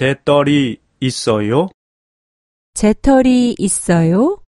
재떨이 있어요? 재털이 있어요?